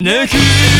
Nick.